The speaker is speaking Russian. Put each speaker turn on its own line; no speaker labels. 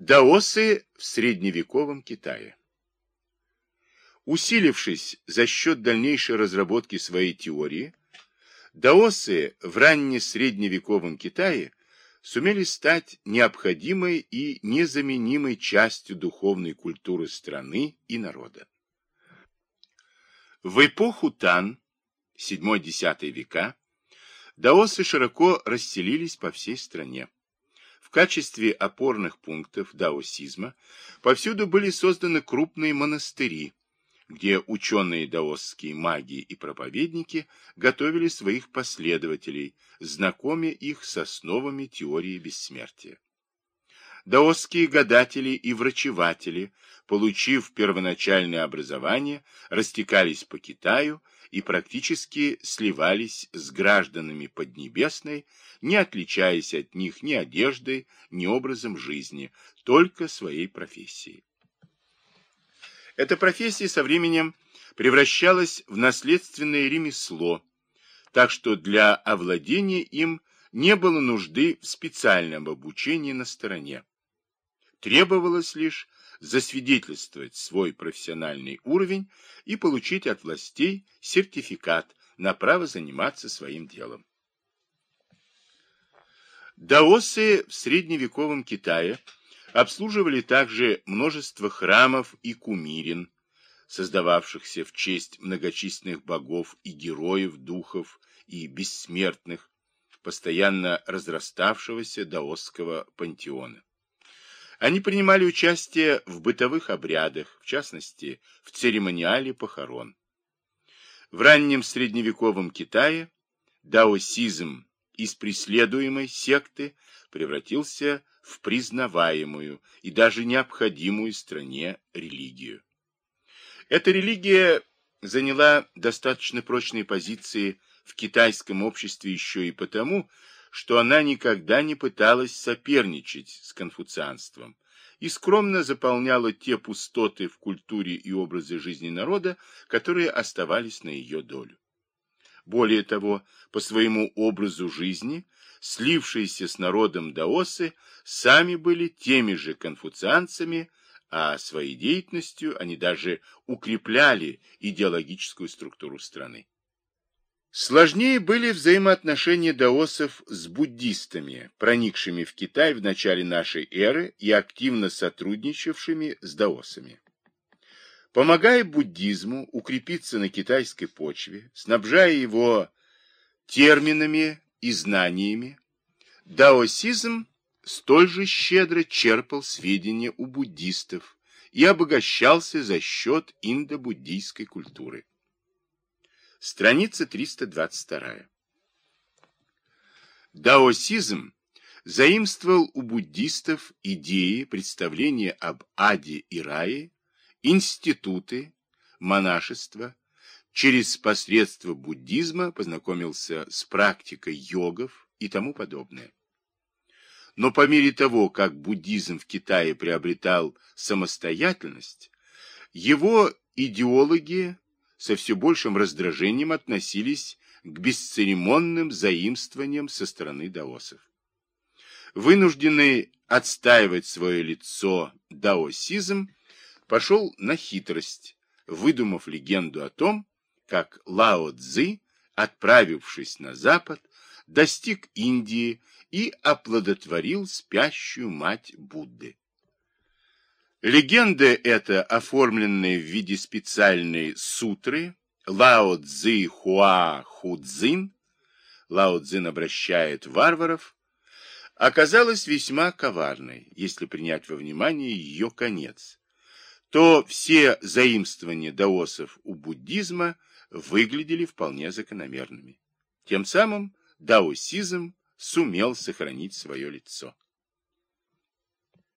Даосы в средневековом Китае Усилившись за счет дальнейшей разработки своей теории, даосы в ранне-средневековом Китае сумели стать необходимой и незаменимой частью духовной культуры страны и народа. В эпоху Тан, 7-10 века, даосы широко расселились по всей стране. В качестве опорных пунктов даосизма повсюду были созданы крупные монастыри, где ученые даосские маги и проповедники готовили своих последователей, знакомя их с основами теории бессмертия. Даосские гадатели и врачеватели, получив первоначальное образование, растекались по Китаю и практически сливались с гражданами Поднебесной, не отличаясь от них ни одеждой, ни образом жизни, только своей профессией. Эта профессия со временем превращалась в наследственное ремесло, так что для овладения им не было нужды в специальном обучении на стороне. Требовалось лишь засвидетельствовать свой профессиональный уровень и получить от властей сертификат на право заниматься своим делом. Даосы в средневековом Китае обслуживали также множество храмов и кумирин, создававшихся в честь многочисленных богов и героев, духов и бессмертных, постоянно разраставшегося даосского пантеона. Они принимали участие в бытовых обрядах, в частности, в церемониале похорон. В раннем средневековом Китае даосизм из преследуемой секты превратился в признаваемую и даже необходимую стране религию. Эта религия заняла достаточно прочные позиции в китайском обществе еще и потому, что она никогда не пыталась соперничать с конфуцианством и скромно заполняла те пустоты в культуре и образе жизни народа, которые оставались на ее долю. Более того, по своему образу жизни, слившиеся с народом даосы сами были теми же конфуцианцами, а своей деятельностью они даже укрепляли идеологическую структуру страны. Сложнее были взаимоотношения даосов с буддистами, проникшими в Китай в начале нашей эры и активно сотрудничавшими с даосами. Помогая буддизму укрепиться на китайской почве, снабжая его терминами и знаниями, даосизм столь же щедро черпал сведения у буддистов и обогащался за счет индо-буддийской культуры. Страница 322. Даосизм заимствовал у буддистов идеи, представления об аде и рае, институты, монашество, через посредство буддизма познакомился с практикой йогов и тому подобное. Но по мере того, как буддизм в Китае приобретал самостоятельность, его идеологи со все большим раздражением относились к бесцеремонным заимствованиям со стороны даосов. Вынужденный отстаивать свое лицо даосизм пошел на хитрость, выдумав легенду о том, как Лао Цзы, отправившись на запад, достиг Индии и оплодотворил спящую мать Будды. Легенда эта, оформленная в виде специальной сутры Лао Цзи Хуа Худзин, Лао Цзин обращает варваров, оказалась весьма коварной, если принять во внимание ее конец, то все заимствования даосов у буддизма выглядели вполне закономерными. Тем самым даосизм сумел сохранить свое лицо.